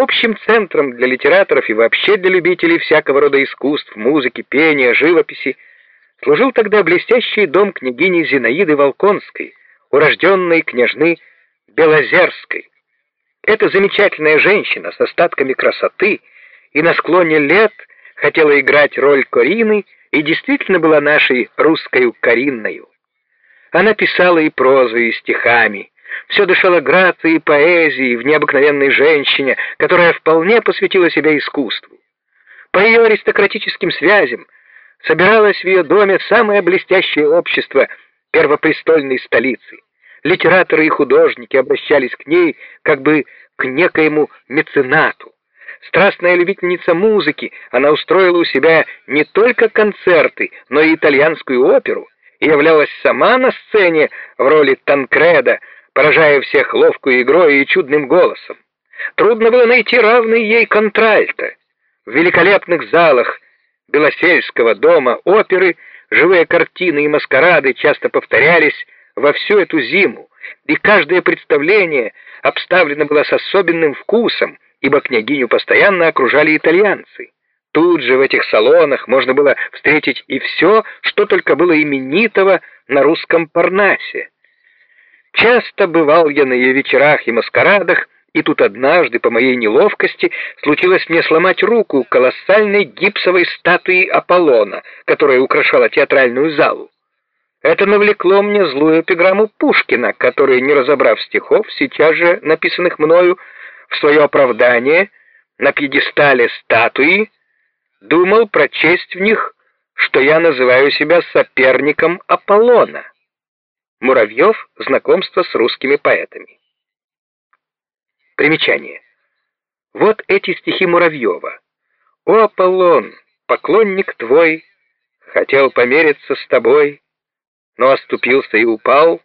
Общим центром для литераторов и вообще для любителей всякого рода искусств, музыки, пения, живописи служил тогда блестящий дом княгини Зинаиды Волконской, урожденной княжны Белозерской. Эта замечательная женщина с остатками красоты и на склоне лет хотела играть роль Корины и действительно была нашей русской Коринною. Она писала и прозу, и стихами, все дышало грацией поэзией в необыкновенной женщине, которая вполне посвятила себя искусству. По ее аристократическим связям собиралось в ее доме самое блестящее общество первопрестольной столицы. Литераторы и художники обращались к ней как бы к некоему меценату. Страстная любительница музыки, она устроила у себя не только концерты, но и итальянскую оперу и являлась сама на сцене в роли Танкреда, поражая всех ловкой игрой и чудным голосом. Трудно было найти равный ей контральто. В великолепных залах Белосельского дома оперы живые картины и маскарады часто повторялись во всю эту зиму, и каждое представление обставлено было с особенным вкусом, ибо княгиню постоянно окружали итальянцы. Тут же в этих салонах можно было встретить и все, что только было именитого на русском Парнасе. Часто бывал я на ее вечерах и маскарадах, и тут однажды, по моей неловкости, случилось мне сломать руку колоссальной гипсовой статуи Аполлона, которая украшала театральную залу. Это навлекло мне злую эпиграмму Пушкина, который, не разобрав стихов, сейчас же написанных мною, в свое оправдание на пьедестале статуи, думал прочесть в них, что я называю себя соперником Аполлона. Муравьев. Знакомство с русскими поэтами. Примечание. Вот эти стихи Муравьева. «О, Аполлон, поклонник твой, хотел помериться с тобой, но оступился и упал.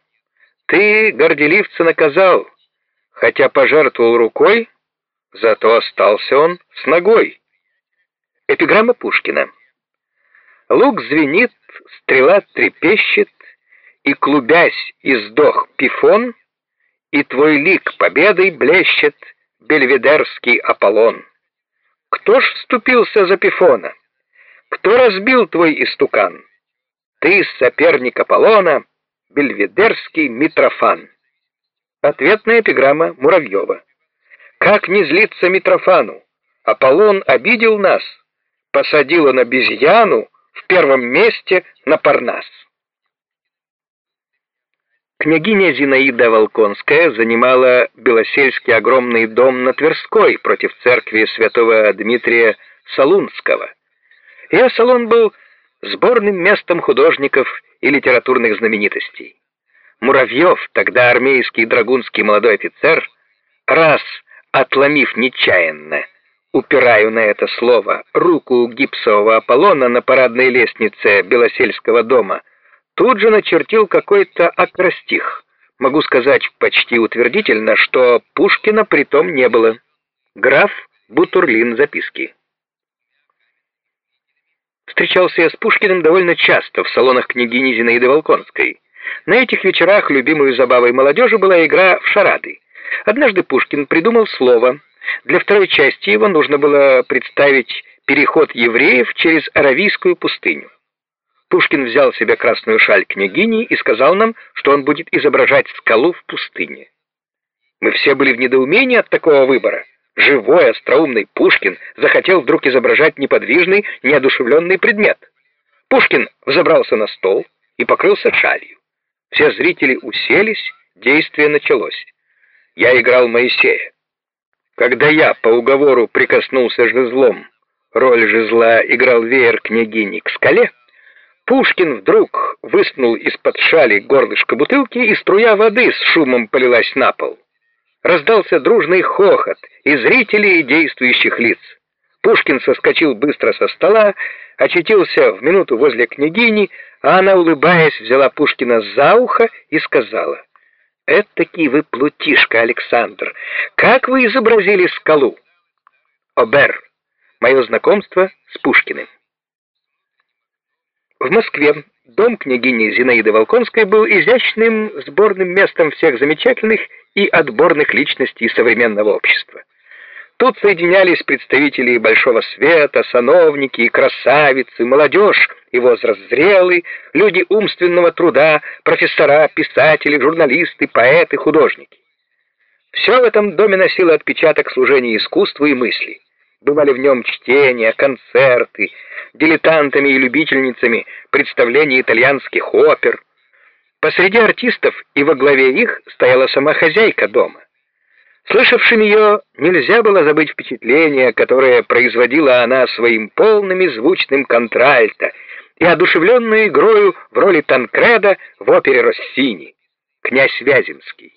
Ты горделивца наказал, хотя пожертвовал рукой, зато остался он с ногой». Эпиграмма Пушкина. Лук звенит, стрела трепещет, и, клубясь, издох пифон, и твой лик победой блещет бельведерский Аполлон. Кто ж вступился за пифона? Кто разбил твой истукан? Ты, соперник Аполлона, бельведерский Митрофан. Ответная эпиграмма Муравьева. Как не злиться Митрофану? Аполлон обидел нас, посадил он обезьяну в первом месте на Парнас. Княгиня Зинаида Волконская занимала Белосельский огромный дом на Тверской против церкви святого Дмитрия Солунского. Ее салон был сборным местом художников и литературных знаменитостей. Муравьев, тогда армейский драгунский молодой офицер, раз отломив нечаянно, упираю на это слово, руку гипсового Аполлона на парадной лестнице Белосельского дома — Тут же начертил какой-то акростих. Могу сказать почти утвердительно, что Пушкина притом не было. Граф Бутурлин записки. Встречался я с Пушкиным довольно часто в салонах княгини Зинаиды Волконской. На этих вечерах любимой забавой молодежи была игра в шарады. Однажды Пушкин придумал слово. Для второй части его нужно было представить переход евреев через Аравийскую пустыню. Пушкин взял себе красную шаль княгини и сказал нам, что он будет изображать скалу в пустыне. Мы все были в недоумении от такого выбора. Живой, остроумный Пушкин захотел вдруг изображать неподвижный, неодушевленный предмет. Пушкин взобрался на стол и покрылся шалью. Все зрители уселись, действие началось. Я играл Моисея. Когда я по уговору прикоснулся жезлом, роль жезла играл веер княгини к скале, Пушкин вдруг высунул из-под шали горлышко бутылки, и струя воды с шумом полилась на пол. Раздался дружный хохот и зрителей, и действующих лиц. Пушкин соскочил быстро со стола, очутился в минуту возле княгини, а она, улыбаясь, взяла Пушкина за ухо и сказала, «Это-таки вы плутишка, Александр! Как вы изобразили скалу?» Обер. Мое знакомство с Пушкиным. В Москве дом княгини Зинаиды Волконской был изящным сборным местом всех замечательных и отборных личностей современного общества. Тут соединялись представители большого света, сановники и красавицы, молодежь и возраст зрелый, люди умственного труда, профессора, писатели, журналисты, поэты, художники. Все в этом доме носило отпечаток служения искусству и мысли. Бывали в нем чтения, концерты, дилетантами и любительницами представления итальянских опер. Посреди артистов и во главе их стояла сама хозяйка дома. Слышавшим ее нельзя было забыть впечатление, которое производила она своим полным и звучным контральто и одушевленной игрою в роли Танкреда в опере Россини «Князь Вяземский».